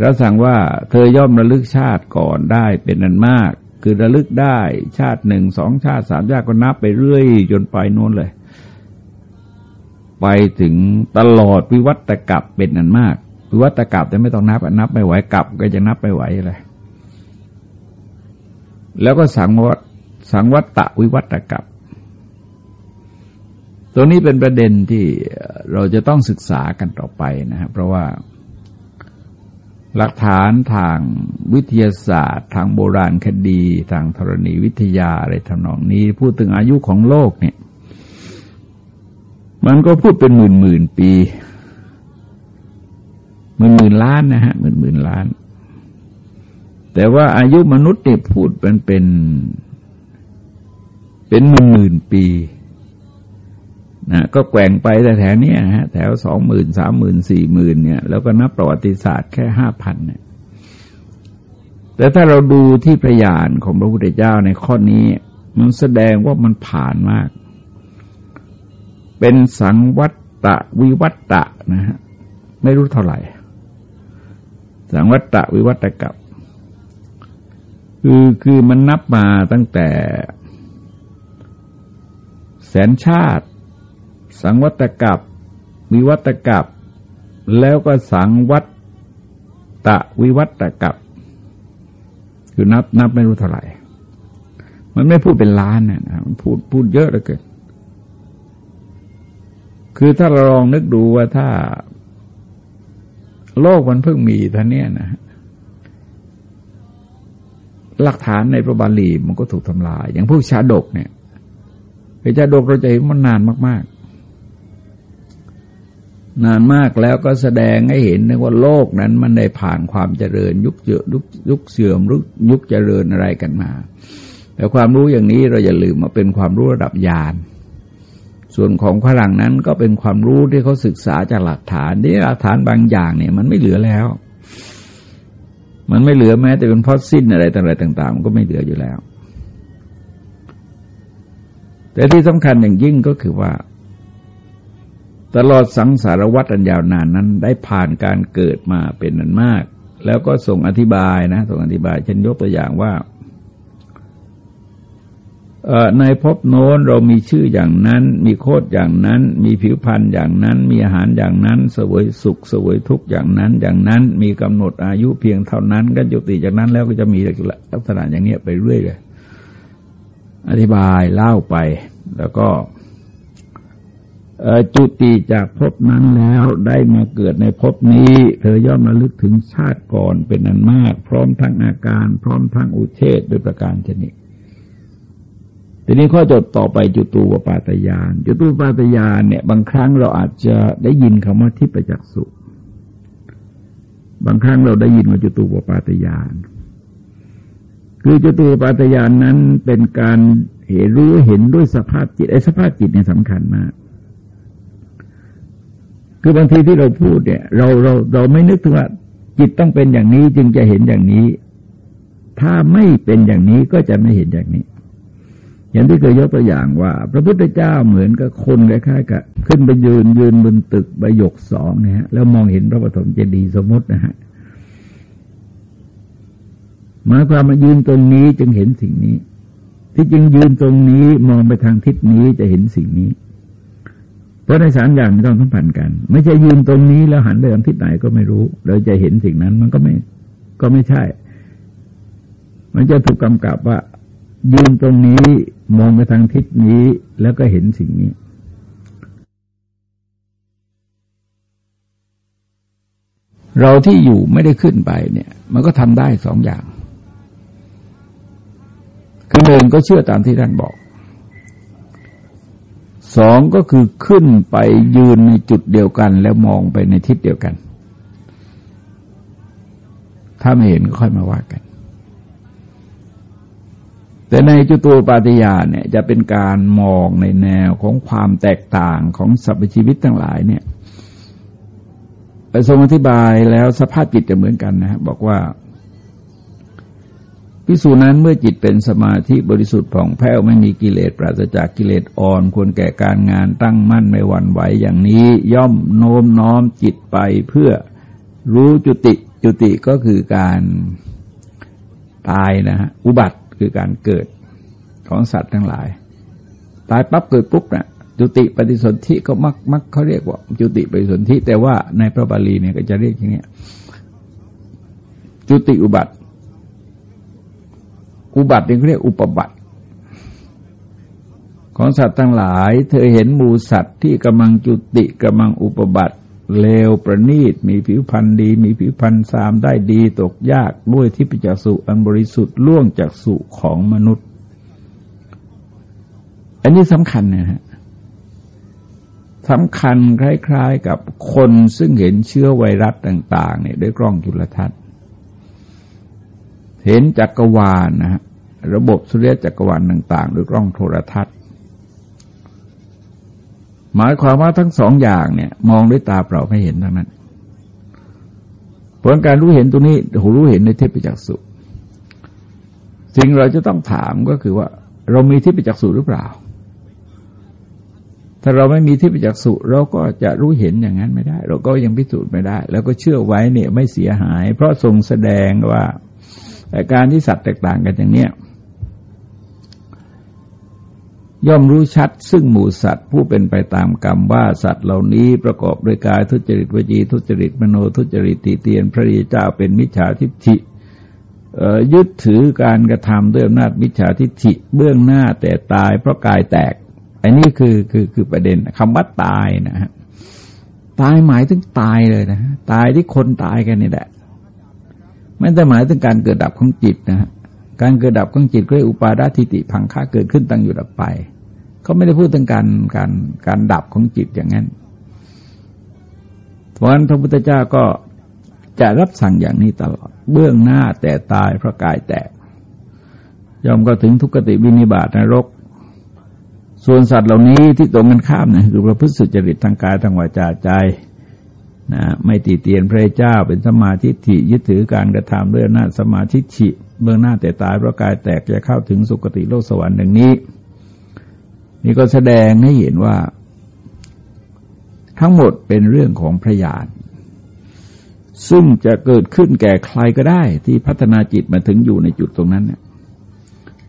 แล้วสั่งว่าเธอย่อมระลึกชาติก่อนได้เป็นนันมาก คือระลึกได้ชาติหนึ่งสองชาติสามชาติก็นับไปเรื่อย จนไปโน้นเลย ไปถึงตลอดวิวัตกับเป็นนันมาก วิวัตกับแต่ไม่ต้องนับนับไม่ไหวกลับก็จะนับไม่ไหวเลยแล้วก็สังวัตสังวัตตะวิวัตกับตรงนี้เป็นประเด็นที่เราจะต้องศึกษากันต่อไปนะครับเพราะว่า หลักฐานทางวิทยาศาสตร์ ทางโบราณคดี ทางธรณีวิทยาอะไรทำนองนี้ พูดถึงอายุของโลกเนี่ย มันก็พูดเป็นหมื่นหมื่นปีหมื่นหมื่นล้านนะฮะหมื่นหมื่นล้าน แต่ว่าอายุมนุษย์เนี่ยพูดเป็นเป็น เป็นหมื่นหมื่นปี นะก็แกว่งไปแต่แถวนี้ฮะแถวสองหมื่นสามหมื่นสี่หมื่นเนี่ยแล้วก็นับประวัติศาสตร์แค่ห้าพันเนี่ยแต่ถ้าเราดูที่ประยานของพระพุทธเจ้าในข้อนี้ มันแสดงว่ามันผ่านมาก เป็นสังวัตตะวิวัตตะนะฮะไม่รู้เท่าไหร่ สังวัตตะวิวัตกับ คือคือมันนับมาตั้งแต่ แสนชาติ สังวัตกับวิวัตกับ แล้วก็สังวัตตะวิวัตกับ คือนับนับไม่รู้เท่าไหร่ มันไม่พูดเป็นล้านนะมันพูดพูดเยอะเหลือเกินคือถ้าเราลองนึกดูว่าถ้า โลกมันเพิ่งมีท่านี้นะหลักฐานในพระบาลีมันก็ถูกทำลาย อย่างพวกชาดกเนี่ยไอ้ชาดกเราจะเห็นมันนานมากๆ นานมากแล้วก็แสดงให้เห็นว่าโลกนั้นมันได้ผ่านความเจริญยุคเจยุคยุคเสื่อมยุคเจริญอะไรกันมา แต่ความรู้อย่างนี้เราอย่าลืมมาเป็นความรู้ระดับญาณส่วนของฝรั่งนั้นก็เป็นความรู้ที่เขาศึกษาจากหลักฐานที่หลักฐานบางอย่างเนี่ย มันไม่เหลือแล้ว มันไม่เหลือแม้แต่เป็นพอสิ้นอะไรต่างๆมันก็ไม่เหลืออยู่แล้ว แต่ที่สำคัญอย่างยิ่งก็คือว่า ตลอดสังสารวัฏอันยาวนานนั้นได้ผ่านการเกิดมาเป็นนันมาก แล้วก็ส่งอธิบายนะส่งอธิบายเช่นยกตัวอย่างว่าในภพโน้นเรามีชื่ออย่างนั้น มีโคดอย่างนั้น มีผิวพรรณอย่างนั้น มีอาหารอย่างนั้นสวยสุขสวยทุกอย่างนั้น อย่างนั้นมีกำหนดอายุเพียงเท่านั้น ก็จุติจากนั้นแล้วก็จะมีลักษณะอย่างนี้ไปเรื่อยเลยอธิบายเล่าไปแล้วก็ จุติจากภพนั้นแล้วได้มาเกิดในภพนี้ เธอย่อมระลึกถึงชาติก่อนเป็นอันมาก พร้อมทั้งอาการ พร้อมทั้งอุเทศด้วยประการชนิดทีนี้ข้อจดต่อไปจุตูปปาตยาน จุตูปปาตยานเนี่ย บางครั้งเราอาจจะได้ยินคำว่าทิพจักสุบางครั้งเราได้ยินว่าจุตูปปาตยาน คือจุตูปปาตยานนั้นเป็นการเห็นรู้เห็นด้วยสภาพจิตไอ้สภาพจิตเนี่ยสำคัญมาก คือบางทีที่เราพูดเนี่ย เราเราเราไม่นึกถึงว่า จิตต้องเป็นอย่างนี้จึงจะเห็นอย่างนี้ ถ้าไม่เป็นอย่างนี้ก็จะไม่เห็นอย่างนี้ อย่างที่เคยยกตัวอย่างว่า พระพุทธเจ้าเหมือนกับคนคล้ายๆกับขึ้นไปยืนยืนบนตึกใบหยกสองนะฮะ แล้วมองเห็นพระปฐมเจดีย์สมมตินะฮะหมายความมายืนตรงนี้จึงเห็นสิ่งนี้ ที่จริงยืนตรงนี้มองไปทางทิศนี้จะเห็นสิ่งนี้ ราะในสามอย่างไม่ต้องสัมพันธ์กัน ไม่ใช่ยืนตรงนี้แล้วหันไปทางทิศไหนก็ไม่รู้ เราจะเห็นสิ่งนั้นมันก็ไม่ก็ไม่ใช่ มันจะถูกกำกับว่า ยืนตรงนี้มองไปทางทิศนี้แล้วก็เห็นสิ่งนี้ เราที่อยู่ไม่ได้ขึ้นไปเนี่ย มันก็ทำได้สองอย่าง คือหนึ่งก็เชื่อตามที่ท่านบอก สองก็คือขึ้นไปยืนในจุดเดียวกันแล้วมองไปในทิศเดียวกัน ถ้าไม่เห็นก็ค่อยมาว่ากัน แต่ในจุตูปาติยาเนี่ยจะเป็นการมองในแนวของความแตกต่างของสรรพชีวิตทั้งหลายเนี่ยไปทรงอธิบายแล้วสภาพจิตจะเหมือนกันนะบอกว่า พิสูจนั้นเมื่อจิตเป็นสมาธิบริสุทธิ์ผ่องแผ้วไม่มีกิเลสปราศจากกิเลสอ่อนควรแก่การงานตั้งมั่นไม่หวั่นไหวอย่างนี้ ย่อมโน้มน้อมจิตไปเพื่อรู้จุติจุติก็คือการตายนะฮะอุบัติคือการเกิดของสัตว์ทั้งหลาย ตายปั๊บเกิดปุ๊บนะ่ะจุติปฏิสนธิก็มักมักเขาเรียกว่า จุติปฏิสนธิแต่ว่าในพระบาลีเนี่ยก็จะเรียกอย่างนี้จุติอุบัติ อุบัติเรียกอุปบัติ ของสัตว์ทั้งหลาย เธอเห็นหมูสัตว์ที่กำลังจุติกำลังอุปบัติเลวประณีตมีผิวพรรณดี มีผิวพรรณสามได้ดีตกยากด้วยที่ปิจักสุอันบริสุทธิ์ล่วงจากสุของมนุษย์ อันนี้สำคัญนะฮะสำคัญคล้ายๆกับคนซึ่งเห็นเชื้อไวรัสต่าง ๆ เนี่ยด้วยกล้องจุลทรรศน์ เห็นจักรวาลนะฮะ ระบบสุริยจักรวาลต่างๆด้วยกล้องโทรทัศน์ หมายความว่าทั้งสองอย่างเนี่ย มองด้วยตาเปล่าไม่เห็นทั้งนั้นผลการรู้เห็นตัวนี้หูรู้เห็นในเทพจักสุสิ่งเราจะต้องถามก็คือว่า เรามีเทิพจักสุหรือเปล่า ถ้าเราไม่มีเทิพจักสุเราก็จะรู้เห็นอย่างนั้นไม่ได้ เราก็ยังพิสูจน์ไม่ได้ แล้วก็เชื่อไว้เนี่ยไม่เสียหาย เพราะทรงแสดงว่าการที่สัตว์แตกต่างกันอย่างเนี้ย ย่อมรู้ชัดซึ่งหมู่สัตว์ผู้เป็นไปตามกรรมว่าสัตว์เหล่านี้ประกอบด้วยกายทุจริตวจีทุจริตมโนทุจริตตีเตียน พระรีเจ้าเป็นมิจฉาทิฏฐิยึดถือการกระทำด้วยอำนาจมิจฉาทิฏฐิเบื้องหน้าแต่ตายเพราะกายแตก อันนี้คือคือคือประเด็นคำว่าตายนะฮะตายหมายถึงตายเลยนะตายที่คนตายกันนี่แหละไม่ได้หมายถึงการเกิดดับของจิตนะฮะ การเกิดดับของจิตก็อุปาดาทิติพังค่าเกิดขึ้นตั้งอยู่ดับไปเขาไม่ได้พูดถึงการการการดับของจิตอย่างนั้น เพราะฉะนั้นพระพุทธเจ้าก็จะรับสั่งอย่างนี้ตลอด เบื้องหน้าแต่ตายเพราะกายแตกยอมก็ถึงทุกขติวินิบาตนรก ส่วนสัตว์เหล่านี้ที่ตรงกันข้ามนะคือประพฤติสุจริตทางกายทางวาจาใจ นะไม่ตีเตียนพระเจ้าเป็นสมาธิฐิยึดถือการกระทำด้วยหน้าสมาธิฐิเบื้องหน้าแต่ตายเพราะกายแตกจะเข้าถึงสุคติโลกสวรรค์ดังนี้ นี่ก็แสดงให้เห็นว่า ทั้งหมดเป็นเรื่องของพระญาณซึ่งจะเกิดขึ้นแก่ใครก็ได้ ที่พัฒนาจิตมาถึงอยู่ในจุดตรงนั้นเนี่ย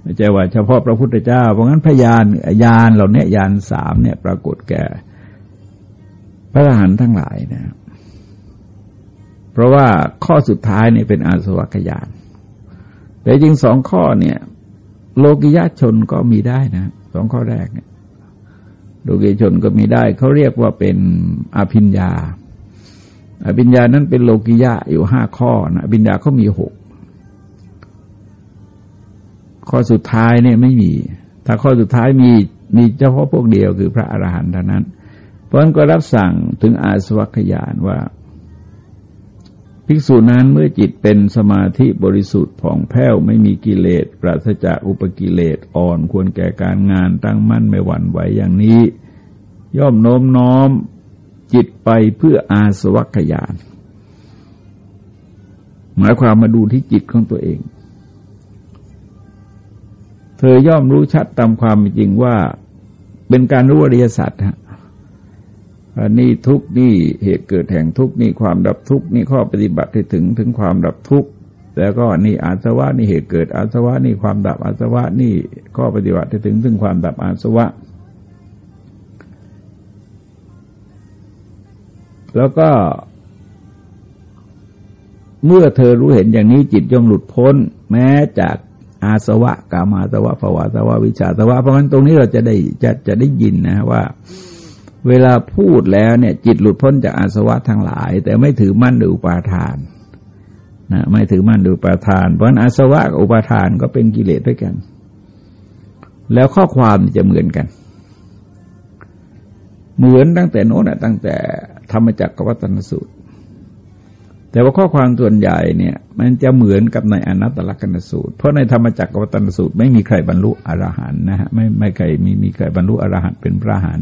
ไม่ใช่ว่าเฉพาะพระพุทธเจ้า เพราะงั้นพยานญาณเหล่านี้ญาณสามเนี่ย ปรากฏแก่พระอรหันต์ทั้งหลายนะ เพราะว่าข้อสุดท้ายเนี่ยเป็นอาสวัคยานแต่จริงสองข้อเนี่ย โลกิยะชนก็มีได้นะสองข้อแรกเนี่ยโลกิยชนก็มีได้ เขาเรียกว่าเป็นอภิญญา อภิญญานั้นเป็นโลกิยะอยู่ห้าข้อนะอภิญญาเขามีหกข้อสุดท้ายเนี่ยไม่มี ถ้าข้อสุดท้ายมีมีเฉพาะพวกเดียวคือพระอรหันต์เท่านั้น เพราะนั้นก็รับสั่งถึงอาสวัคยานว่า ภิกษุนั้นเมื่อจิตเป็นสมาธิบริสุทธิ์ผ่องแผ้วไม่มีกิเลสปราศจากอุปกิเลสอ่อนควรแก่การงานตั้งมั่นไม่หวั่นไหวอย่างนี้ ย่อมโน้มน้อมจิตไปเพื่ออาสวัคยาน หมายความมาดูที่จิตของตัวเอง เธอย่อมรู้ชัดตามความจริงว่า เป็นการรู้อริยสัจฮะ นี่ทุกนี่เหตุเกิดแห่งทุกนี่ความดับทุกนี่ข้อปฏิบัติที่ถึงถึงความดับทุกแล้วก็นี่อาสวะนี่เหตุเกิดอาสวะนี่ความดับอาสวะนี่ข้อปฏิบัติที่ถึงถึงความดับอาสวะ แล้วก็ เมื่อเธอรู้เห็นอย่างนี้จิตย่อมหลุดพ้น แม้จากอาสวะกามาสวะภวาสวะวิชาสวะเพราะฉะนั้นตรงนี้เราจะได้จะจะได้ยินนะว่า เวลาพูดแล้วเนี่ย จิตหลุดพ้นจากอาสวะทั้งหลาย แต่ไม่ถือมั่นหรืออุปาทานนะไม่ถือมั่นหรืออุปาทาน เพราะอาสวะกับอุปาทานก็เป็นกิเลสด้วยกัน แล้วข้อความจะเหมือนกัน เหมือนตั้งแต่โน้นตั้งแต่ธรรมจักรวัตนสูตร แต่ว่าข้อความส่วนใหญ่เนี่ย มันจะเหมือนกับในอนัตตลกนสูตร เพราะในธรรมจักรวัตนสูตร ไม่มีใครบรรลุอรหันต์นะฮะไม่ไม่ใครมีมีใครบรรลุอรหันต์เป็นพระหัน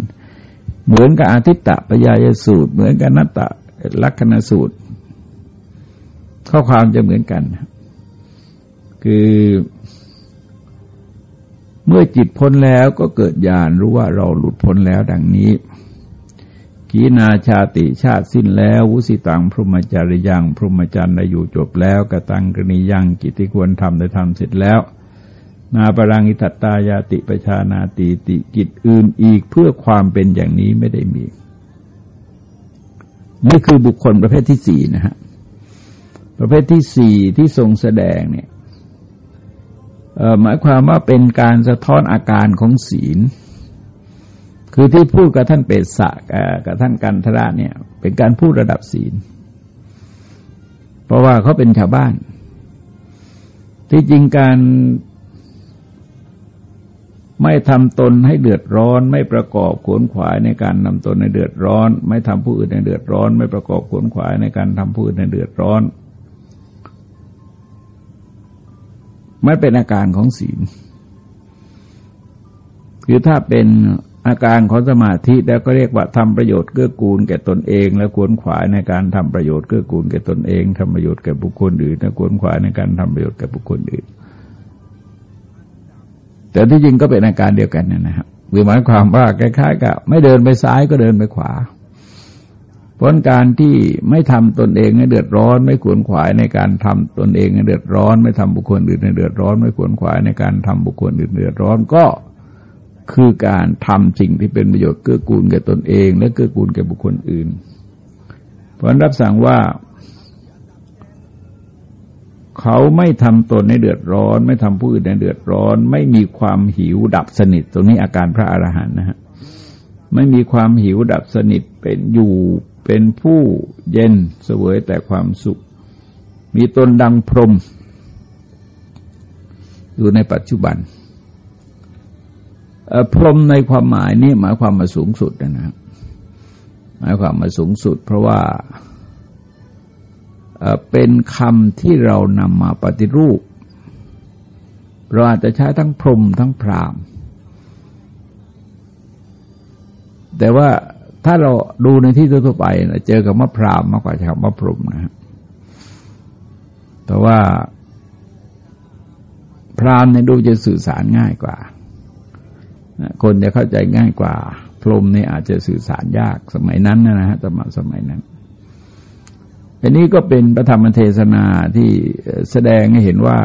เหมือนกับอาทิตตะปยายสูตร เหมือนกับนัตตะลักษณสูตร ข้อความจะเหมือนกัน คือเมื่อจิตพ้นแล้วก็เกิดญาณรู้ว่าเราหลุดพ้นแล้วดังนี้ขีนาชาติชาติสิ้นแล้ว วุสิตังพรหมจาริยังพรหมจรรย์ได้อยู่จบแล้วกระตังกรณียังกิจที่ควรทำได้ทำเสร็จแล้ว นาปรังอิทัตตายาติประชานาติติกิจอื่นอีกเพื่อความเป็นอย่างนี้ไม่ได้มี นี่คือบุคคลประเภทที่สี่นะฮะ ประเภทที่สี่ที่ทรงแสดงเนี่ยหมายความว่าเป็นการสะท้อนอาการของศีล คือที่พูดกับท่านเปตสะกับท่านกันทระเนี่ย เป็นการพูดระดับศีล เพราะว่าเขาเป็นชาวบ้าน ที่จริงการ ไม่ทำตนให้เดือดร้อน ไม่ประกอบขวนขวายในการนำตนในเดือดร้อน ไม่ทำผู้อื่นในเดือดร้อน ไม่ประกอบขวนขวายในการทำผู้อื่นในเดือดร้อน ไม่เป็นอาการของศีลคือถ้าเป็นอาการของสมาธิแล้วก็เรียกว่าทำประโยชน์เกื้อกูลแก่ตนเอง และควรขวายในการทำประโยชน์เกื้อกูลแก่ตนเองทำประโยชน์แก่บุคคลอื่นและควรขวายในการทำประโยชน์แก่บุคคลอื่น แต่ที่จริงก็เป็นอาการเดียวกันนะครับคือหมายความว่าคล้ายๆกับไม่เดินไปซ้ายก็เดินไปขวาผลการที่ไม่ทำตนเองให้เดือดร้อน ไม่ควรขวายในการทำตนเองให้เดือดร้อน ไม่ทำบุคคลอื่นให้เดือดร้อน ไม่ควรขวายในการทำบุคคลอื่นเดือดร้อนก็คือการทำสิ่งที่เป็นประโยชน์เกื้อกูลแก่ตนเอง และเกื้อกูลแก่บุคคลอื่น เพราะรับสั่งว่า เขาไม่ทำตนในเดือดร้อน ไม่ทำผู้อื่นในเดือดร้อน ไม่มีความหิวดับสนิท ตรงนี้อาการพระอรหันต์นะฮะไม่มีความหิวดับสนิทเป็นอยู่เป็นผู้เย็นเสวยแต่ความสุข มีตนดังพรมอยู่ในปัจจุบันพรมในความหมายนี้หมายความมาสูงสุดนะครับหมายความมาสูงสุด เพราะว่า เป็นคำที่เรานำมาปฏิรูป เราอาจจะใช้ทั้งพรมทั้งพรามแต่ว่าถ้าเราดูในที่ทั่วไปเจอกับมะพรามมากกว่าคำว่าพรมนะแต่ว่า พรามในดูจะสื่อสารง่ายกว่า คนจะเข้าใจง่ายกว่า พรมนี่อาจจะสื่อสารยากสมัยนั้นนะฮะสมัยสมัยนั้น อันนี้ก็เป็นพระธรรมเทศนาที่แสดงให้เห็นว่า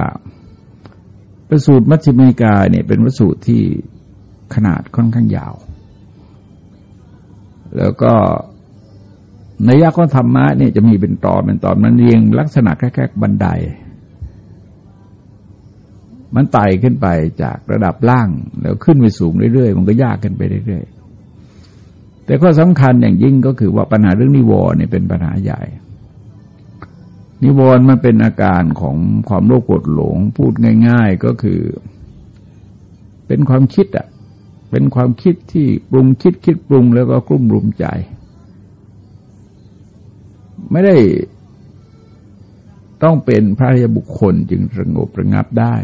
ประสูตรมัชฌิมิกาเนี่ยเป็นประสูตรที่ขนาดค่อนข้างยาว แล้วก็ในยะของธรรมะเนี่ยจะมีเป็นตอนเป็นตอนมันเรียงลักษณะแค่ๆบันได มันไต่ขึ้นไปจากระดับล่างแล้วขึ้นไปสูงเรื่อยๆ มันก็ยากขึ้นไปเรื่อยๆ แต่ข้อสำคัญอย่างยิ่งก็คือว่าปัญหาเรื่องนิวรณ์เนี่ยเป็นปัญหาใหญ่ นิวรณ์มันเป็นอาการของความโลภโกรธหลงพูดง่าย ๆ ก็คือ เป็นความคิดอะ เป็นความคิดที่ปรุงคิดคิดปรุงแล้วก็กลุ้มรุมใจ ไม่ได้ต้องเป็นพระยบุคคลจึงสงบระงับได้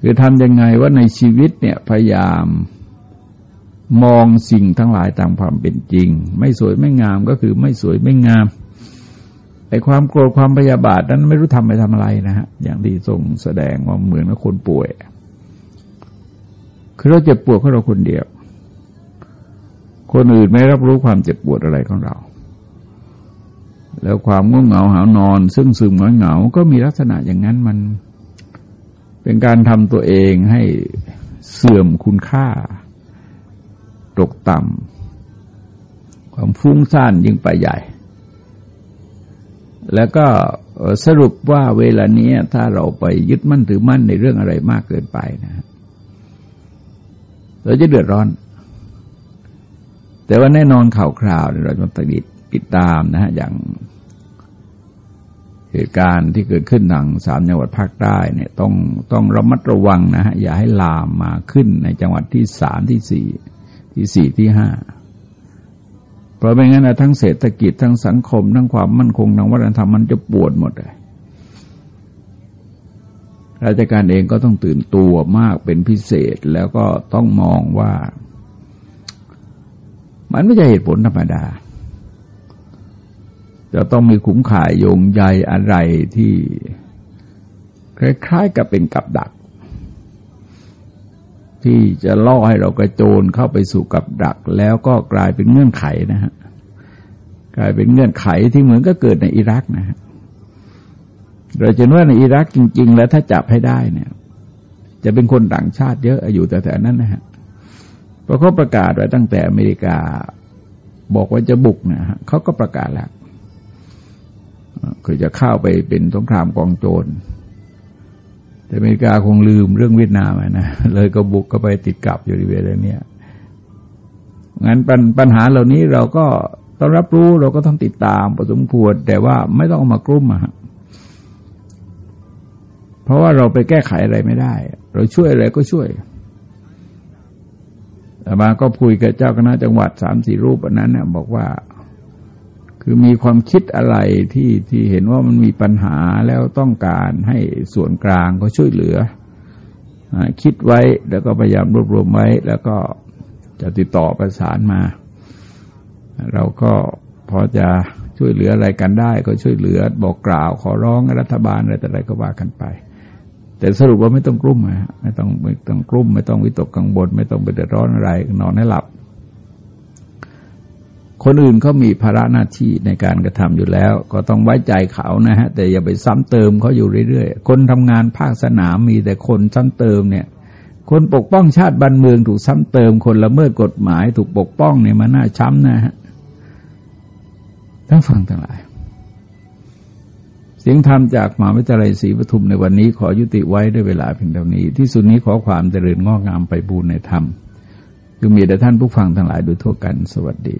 คือทำยังไงว่าในชีวิตเนี่ยพยายามมองสิ่งทั้งหลายตามความเป็นจริง ไม่สวยไม่งามก็คือไม่สวยไม่งาม ไอ้ความโกรธความพยาบาทนั้นไม่รู้ทำไปทำอะไรนะฮะอย่างที่ทรงแสดงว่าเหมือนกับคนป่วย คือเราเจ็บปวดของเราคนเดียว คนอื่นไม่รับรู้ความเจ็บปวดอะไรของเรา แล้วความง่วงเหงาหานอน ซึ่งซึมเหงา ก็มีลักษณะอย่างนั้นมันเป็นการทำตัวเองให้เสื่อมคุณค่า ตกต่ำความฟุ้งซ่านยิ่งไปใหญ่ แล้วก็สรุปว่าเวลานี้ถ้าเราไปยึดมั่นถือมั่นในเรื่องอะไรมากเกินไปนะเราจะเดือดร้อน แต่ว่าแน่นอนข่าวคราวเราจะติดติดตามนะฮะอย่างเหตุการณ์ที่เกิดขึ้นทางสามจังหวัดภาคใต้เนี่ยต้องต้องระมัดระวังนะฮะอย่าให้ลามมาขึ้นในจังหวัดที่สามที่สี่ที่สี่ที่ห้า ราะไม่งั้นนะทั้งเศรษฐกิจทั้งสังคม ทั้งความมั่นคงทางวัฒนธรรมมันจะปวดหมดเลยราชการเองก็ต้องตื่นตัวมากเป็นพิเศษแล้วก็ต้องมองว่า มันไม่ใช่เหตุผลธรรมดา จะต้องมีขุมข่ายโยงใยอะไรที่ คล้ายๆกับเป็นกับดัก ที่จะล่อให้เรากระโจนเข้าไปสู่กับดัก แล้วก็กลายเป็นเงื่อนไขนะฮะกลายเป็นเงื่อนไขที่เหมือนก็เกิดในอิรักนะฮะเราจะว่าในอิรักจริง ๆ แล้วถ้าจับให้ได้เนี่ย จะเป็นคนต่างชาติเยอะอยู่แต่แต่นั้นนะฮะพราะเขาประกาศไว้ตั้งแต่อเมริกาบอกว่าจะบุกนะฮะเขาก็ประกาศแล้วคือจะเข้าไปเป็นสงครามกองโจร แต่อเมริกาคงลืมเรื่องเวียดนามนะเลยก็บุกก็ไปติดกับอยู่ในเวลาเนี้ยงั้นปัญปัญหาเหล่านี้เราก็ต้องรับรู้เราก็ต้องติดตามพอสมควรแต่ว่าไม่ต้องมากลุ้มอะเพราะว่าเราไปแก้ไขอะไรไม่ได้ เราช่วยอะไรก็ช่วยแต่มาก็คุยกับเจ้าคณะจังหวัดสามสี่รูปอันนั้นเนี่ยบอกว่า คือมีความคิดอะไรที่ที่เห็นว่ามันมีปัญหาแล้วต้องการให้ส่วนกลางก็ช่วยเหลือคิดไว้แล้วก็พยายามรวบรวมไว้ แล้วก็จะติดต่อประสานมา เราก็พอจะช่วยเหลืออะไรกันได้ ก็ช่วยเหลือบอกกล่าวขอร้องรัฐบาลอะไรแต่อะไรก็ว่ากันไป แต่สรุปว่าไม่ต้องกลุ้มนะไม่ต้องไม่ต้องกลุ้ม ไม่ต้องวิตกกังวลไม่ต้องไปเดือดร้อนอะไร นอนให้หลับ คนอื่นเขามีภาระหน้าที่ในการกระทำอยู่แล้ว ก็ต้องไว้ใจเขานะฮะ แต่อย่าไปซ้ำเติมเขาอยู่เรื่อยๆ คนทำงานภาคสนามมีแต่คนซ้ำเติมเนี่ย คนปกป้องชาติบ้านเมืองถูกซ้ำเติม คนละเมิดกฎหมาย ถูกปกป้องเนี่ยมันน่าช้ำนะฮะทั้งฟังทั้งหลาย เสียงธรรมจากมหาวิทยาลัยศรีปทุมในวันนี้ขอยุติไว้ด้วยเวลาเพียงเท่านี้ ที่สุดนี้ขอความเจริญงอกงามไปบูรณนธรรมคือมีแต่ท่านผู้ฟังทั้งหลายโดยทั่วกันสวัสดี